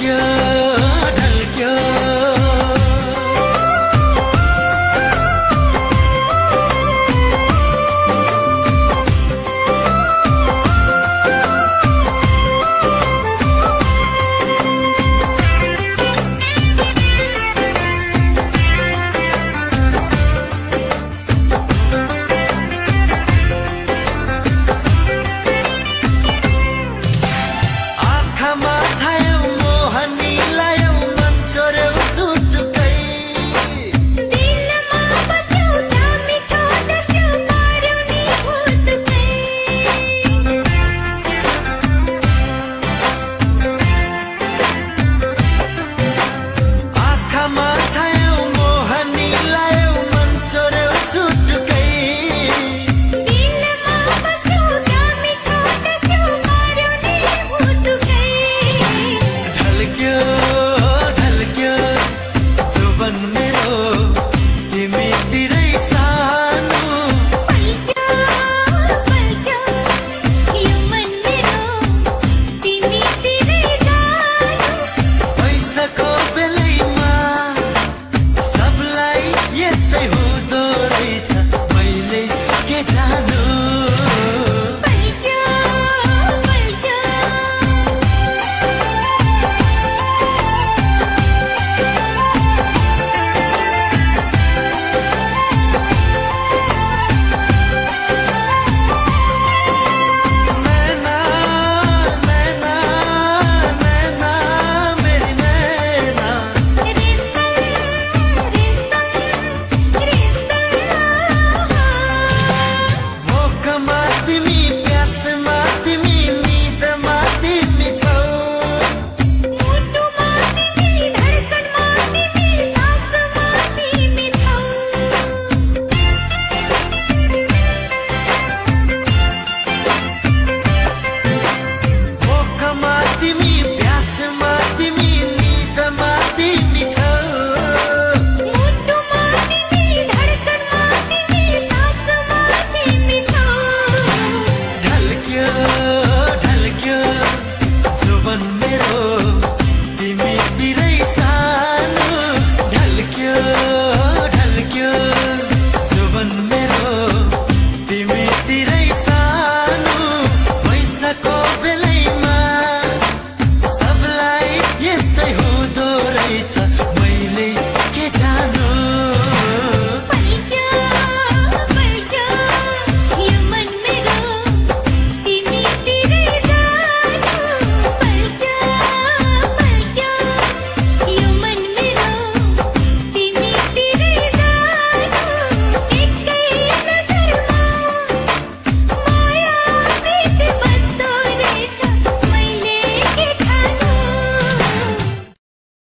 you.